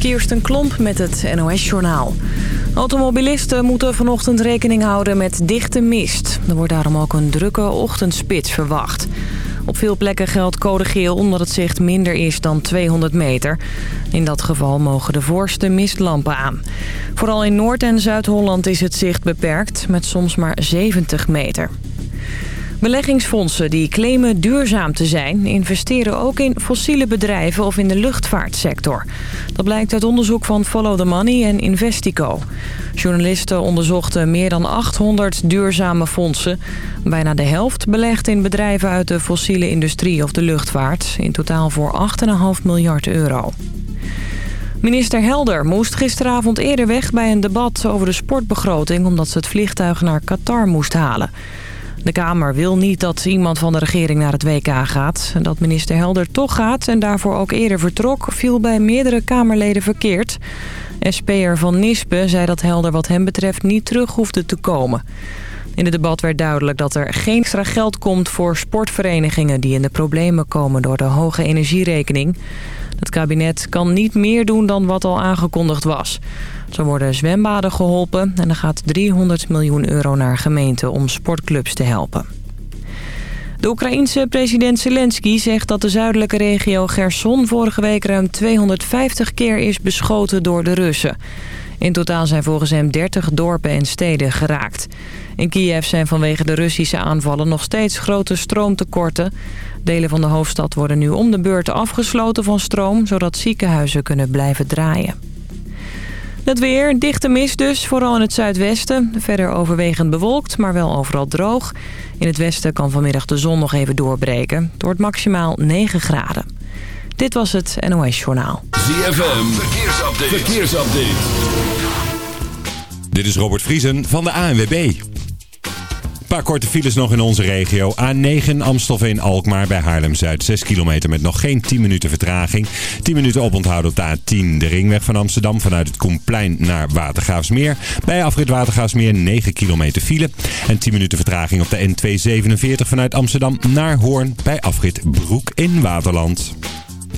Kirsten Klomp met het NOS-journaal. Automobilisten moeten vanochtend rekening houden met dichte mist. Er wordt daarom ook een drukke ochtendspits verwacht. Op veel plekken geldt code geel omdat het zicht minder is dan 200 meter. In dat geval mogen de voorste mistlampen aan. Vooral in Noord- en Zuid-Holland is het zicht beperkt met soms maar 70 meter. Beleggingsfondsen die claimen duurzaam te zijn... investeren ook in fossiele bedrijven of in de luchtvaartsector. Dat blijkt uit onderzoek van Follow the Money en Investico. Journalisten onderzochten meer dan 800 duurzame fondsen. Bijna de helft belegt in bedrijven uit de fossiele industrie of de luchtvaart. In totaal voor 8,5 miljard euro. Minister Helder moest gisteravond eerder weg bij een debat over de sportbegroting... omdat ze het vliegtuig naar Qatar moest halen. De Kamer wil niet dat iemand van de regering naar het WK gaat. Dat minister Helder toch gaat en daarvoor ook eerder vertrok... viel bij meerdere Kamerleden verkeerd. SP'er Van Nispen zei dat Helder wat hem betreft niet terug hoefde te komen. In het debat werd duidelijk dat er geen extra geld komt voor sportverenigingen... die in de problemen komen door de hoge energierekening. Het kabinet kan niet meer doen dan wat al aangekondigd was. Zo worden zwembaden geholpen en er gaat 300 miljoen euro naar gemeenten om sportclubs te helpen. De Oekraïense president Zelensky zegt dat de zuidelijke regio Gerson vorige week ruim 250 keer is beschoten door de Russen. In totaal zijn volgens hem 30 dorpen en steden geraakt. In Kiev zijn vanwege de Russische aanvallen nog steeds grote stroomtekorten. Delen van de hoofdstad worden nu om de beurt afgesloten van stroom... zodat ziekenhuizen kunnen blijven draaien. Het weer, dichte mist dus, vooral in het zuidwesten. Verder overwegend bewolkt, maar wel overal droog. In het westen kan vanmiddag de zon nog even doorbreken. Het wordt maximaal 9 graden. Dit was het NOS Journaal. ZFM, verkeersupdate. verkeersupdate. Dit is Robert Vriesen van de ANWB. Paar korte files nog in onze regio. A9 Amstelveen-Alkmaar bij Haarlem-Zuid. 6 kilometer met nog geen 10 minuten vertraging. 10 minuten oponthouden op de A10. De ringweg van Amsterdam vanuit het Koenplein naar Watergraafsmeer. Bij afrit Watergraafsmeer 9 kilometer file. En 10 minuten vertraging op de N247 vanuit Amsterdam naar Hoorn. Bij afrit Broek in Waterland.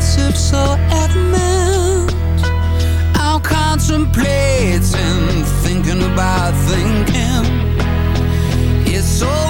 Indecisive, so adamant. I'll contemplate and thinking about thinking. It's overrated,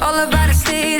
like a clear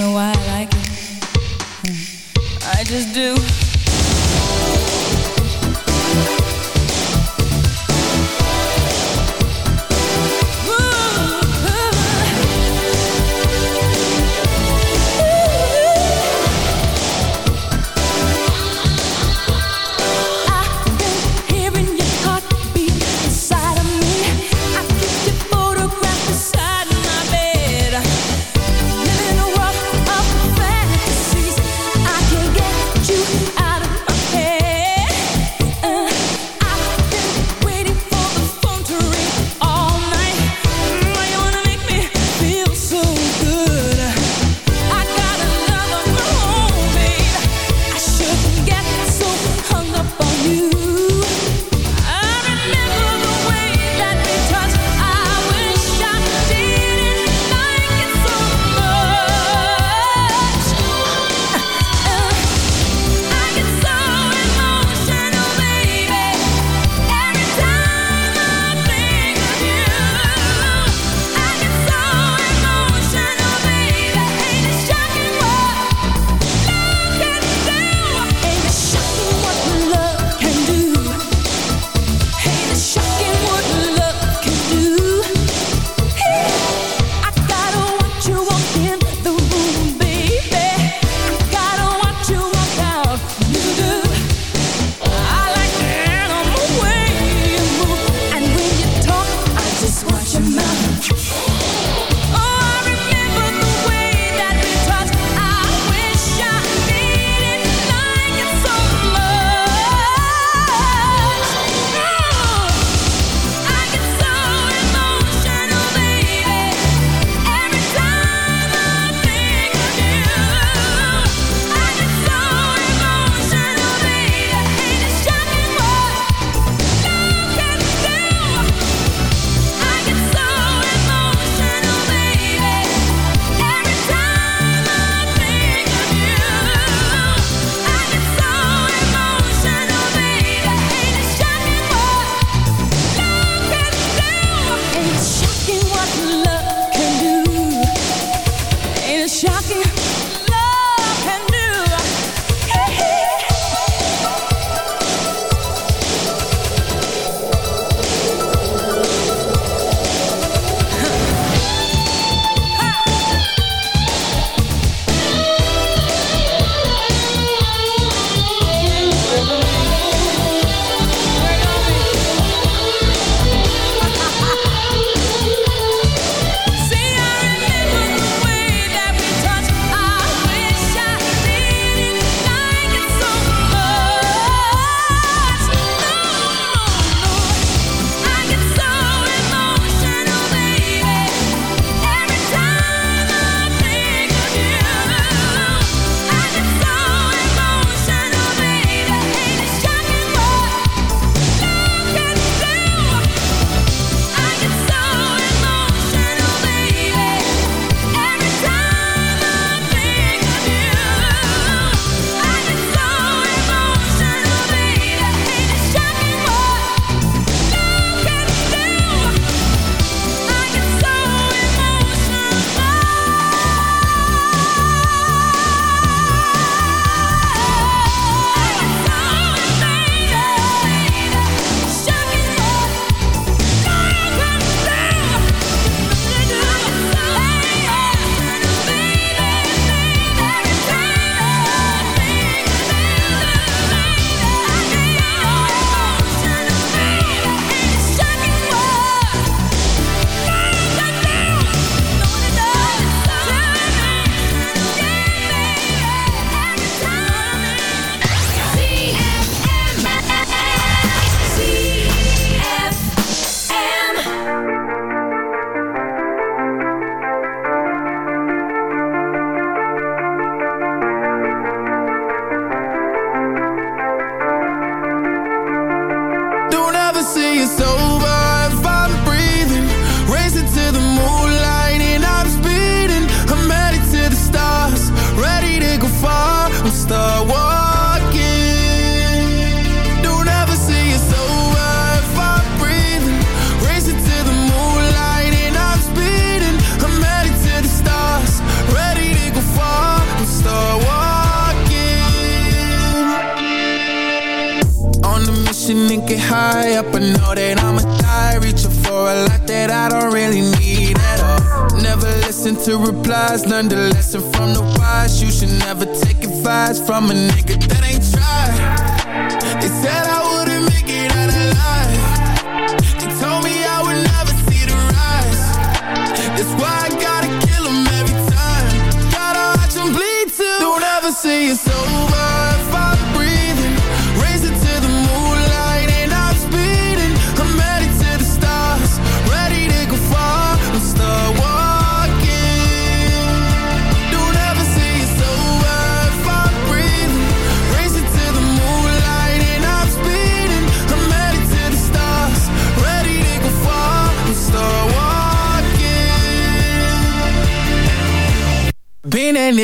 know why I like it. I just do.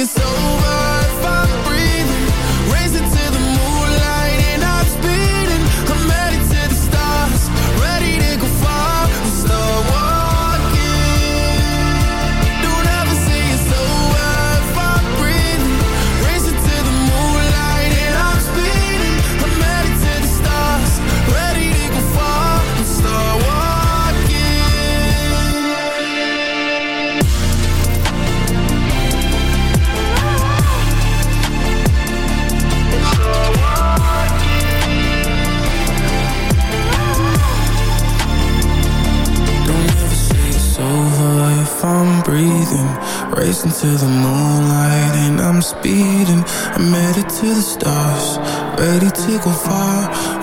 it's over Racing to the moonlight and I'm speeding. I'm headed to the stars Ready to go far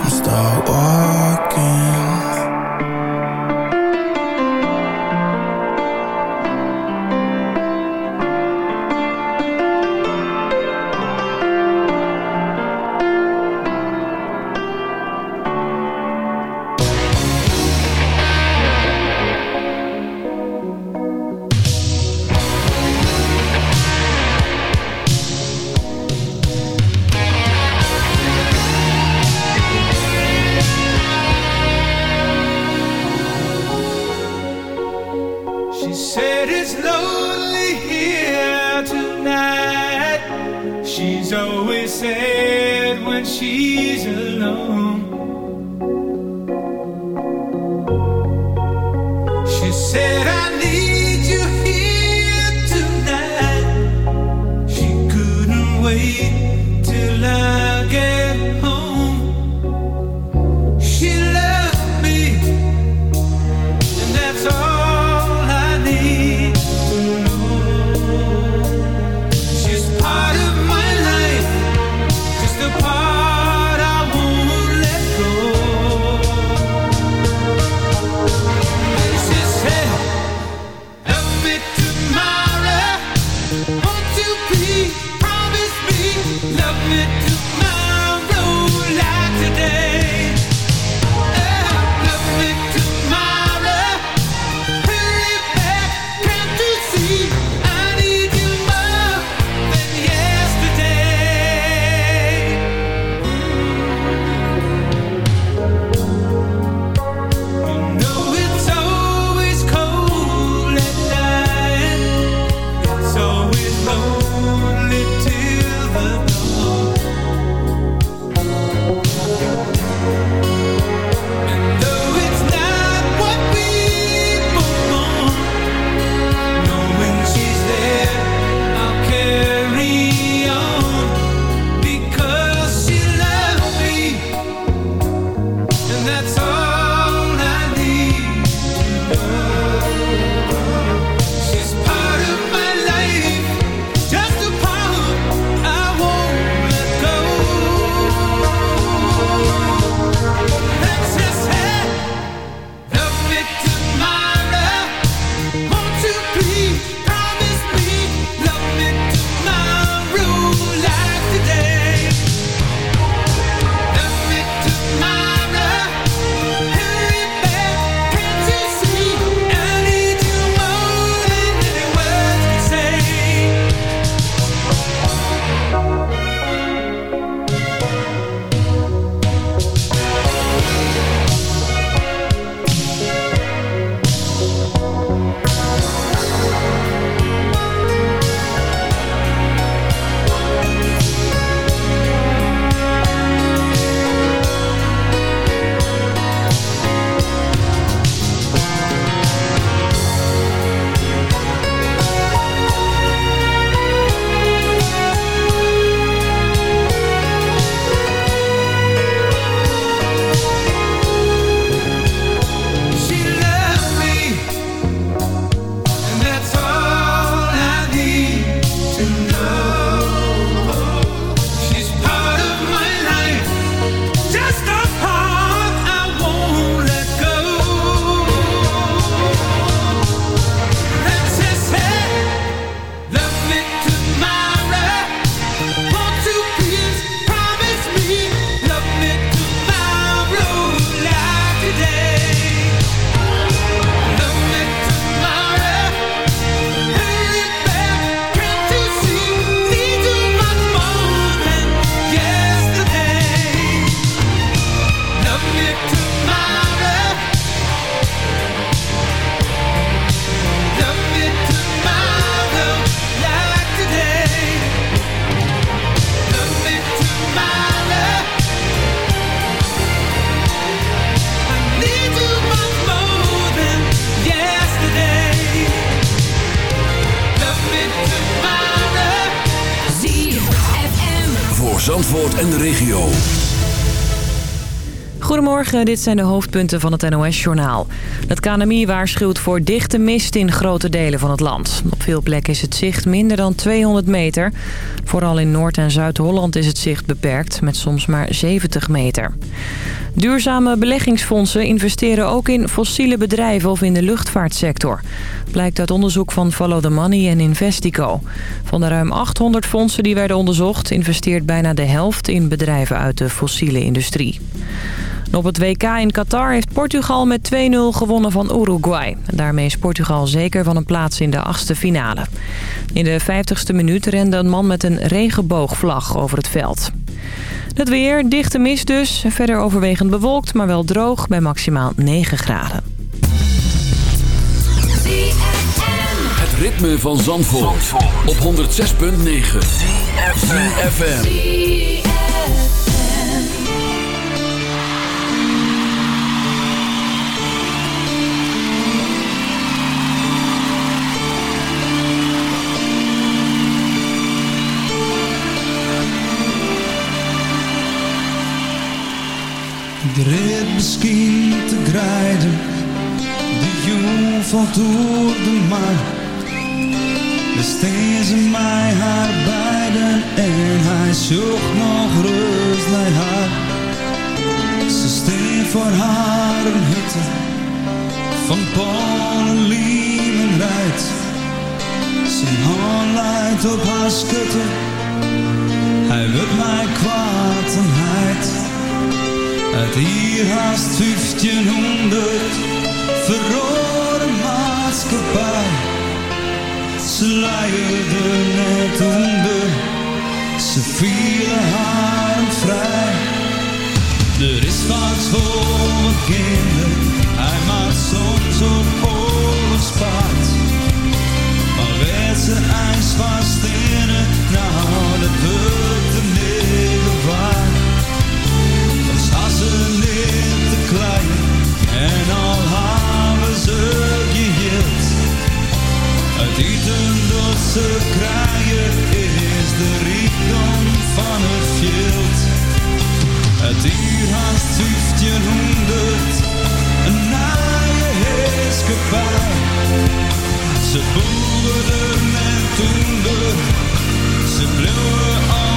Goedemorgen, dit zijn de hoofdpunten van het NOS-journaal. Het KNMI waarschuwt voor dichte mist in grote delen van het land. Op veel plekken is het zicht minder dan 200 meter. Vooral in Noord- en Zuid-Holland is het zicht beperkt, met soms maar 70 meter. Duurzame beleggingsfondsen investeren ook in fossiele bedrijven of in de luchtvaartsector. Blijkt uit onderzoek van Follow the Money en Investico. Van de ruim 800 fondsen die werden onderzocht... investeert bijna de helft in bedrijven uit de fossiele industrie. Op het WK in Qatar heeft Portugal met 2-0 gewonnen van Uruguay. Daarmee is Portugal zeker van een plaats in de achtste finale. In de 50ste minuut rende een man met een regenboogvlag over het veld. Het weer, dichte mist dus. Verder overwegend bewolkt, maar wel droog bij maximaal 9 graden. Het ritme van Zandvoort, op 106.9. FM. De rit te grijden, de jong valt door de. De ze mij haar beiden en hij zocht nog rust naar haar. Ze steen voor haar een hutte van Polen, Liemen rijdt. Zijn hand leidt op haar schutte, hij wil mij kwaad en heid. Het hier haast 1500 verrode maatschappij. Ze leiden net onder, ze vielen haar vrij. Er is wat voor mijn kinderen, hij maakt soms op oorlogspaard. Maar werd ze ijs vast in het, nou dat wordt de middel waard ze te klein en al hebben ze geheeld. Het eten dat ze krijgen is de rijkdom van het veld. Het uur haast 1500, een naaie heerskepaar. Ze boeren en toender, ze bleven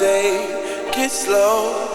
take it slow.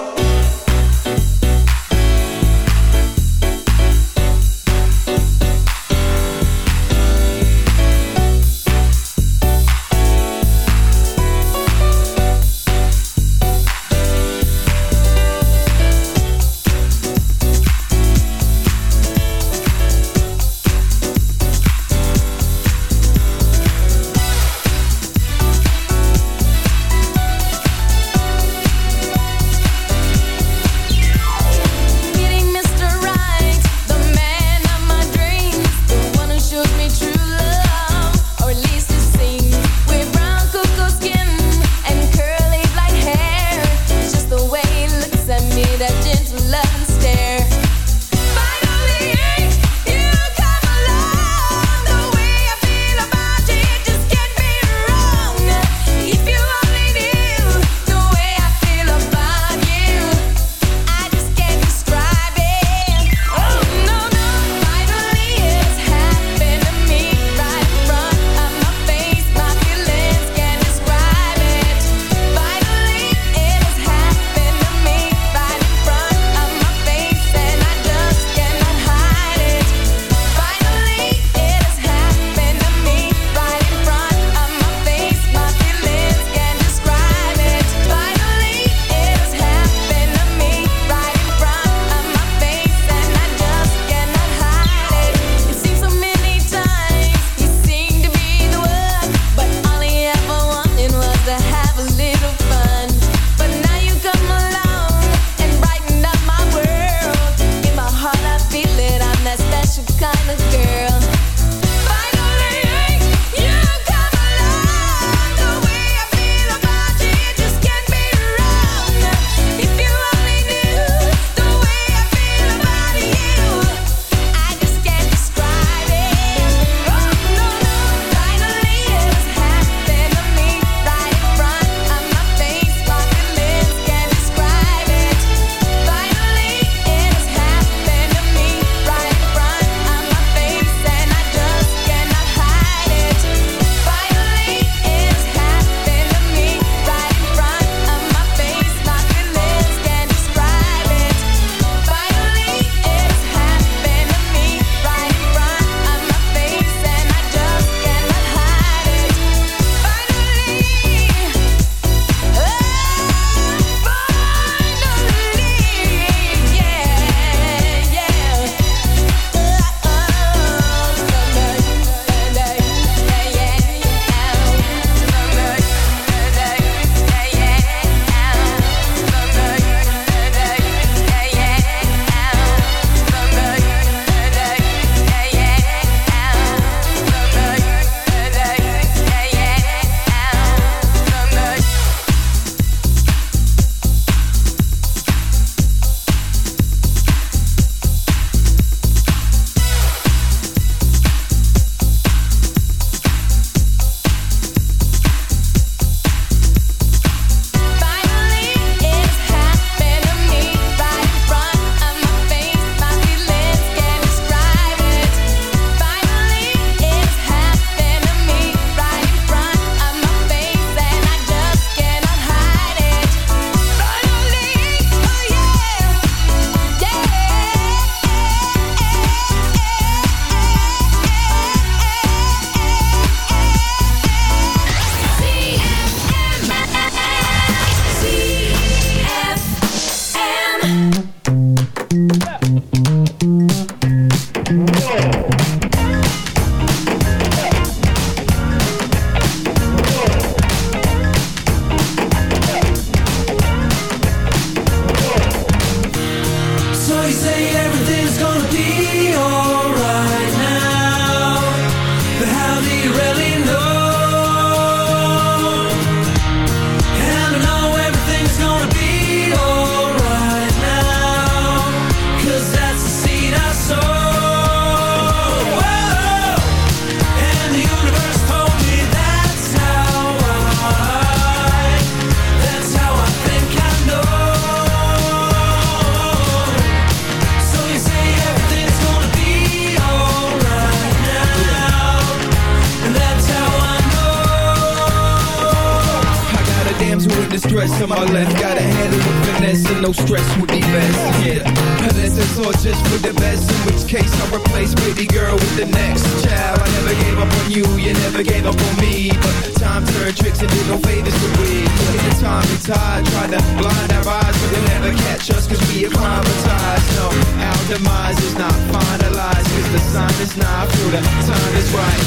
Not finalized cause the sign is not through, the time is right.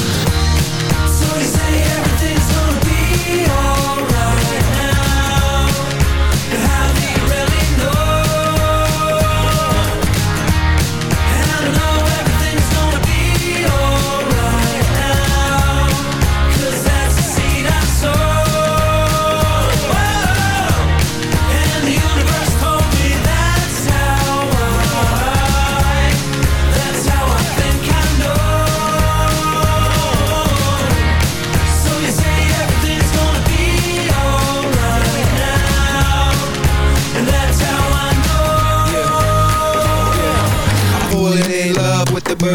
So you say everything's gonna be alright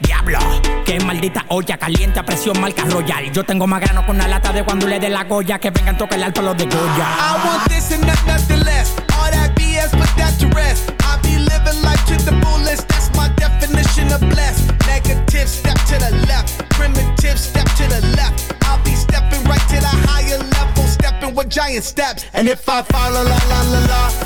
Diablo, que maldita olla caliente a presión marca royal. Yo tengo más grano con una lata de cuando le dé la goya. Que vengan toca el alto los de I Goya. want this and not nothing less. All that BS, put that to rest. I be living life to the fullest. That's my definition of blessed. Negative, step to the left. Primitive, step to the left. I'll be stepping right to the higher level, stepping with giant steps. And if I fall, la la la la la, I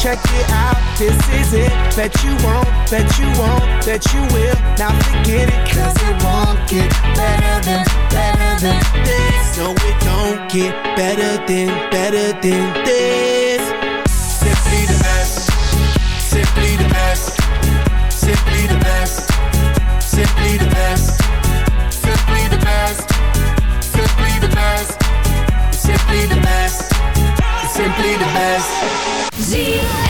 Check it out, this is it. That you want, that you want, that you will. Now forget it, cause it won't get better than, better than this. No, it don't get better than, better than this. Simply the best, simply the best, simply the best, simply the best, simply the best, simply the best, simply the best, simply the best. Zie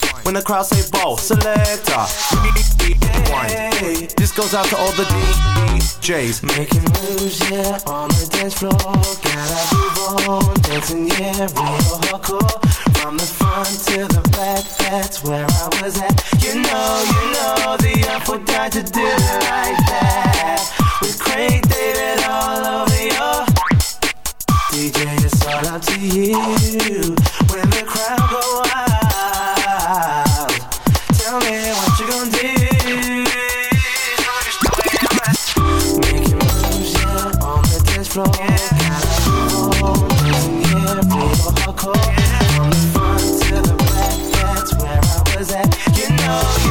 When the crowd say ball, selector. This goes out to all the DJs. Making moves, yeah, on the dance floor. Gotta move on, dancing, yeah, real hardcore. From the front to the back, that's where I was at. You know, you know, the Artful Dodger do it like that. With Craig David all over your DJ, it's all up to you. When the crowd go wild, tell me what you gon' do. Making moves, yeah, on the dance floor. Gotta. From the front to the back, that's where I was at. You know,